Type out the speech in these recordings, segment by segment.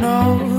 know.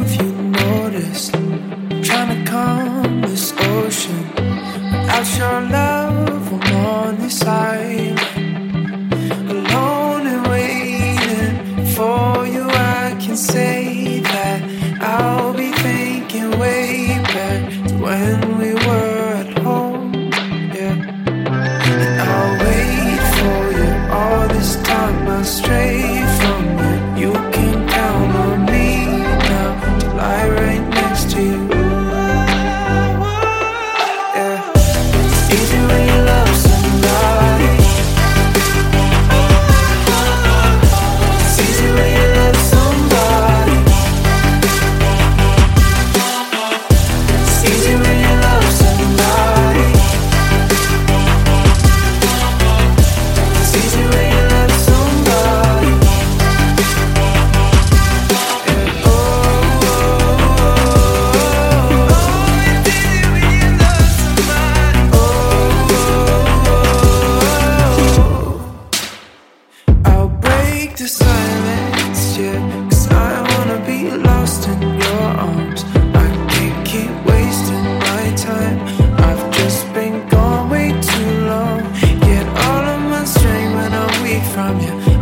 from you.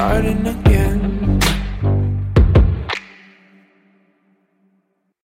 starting again.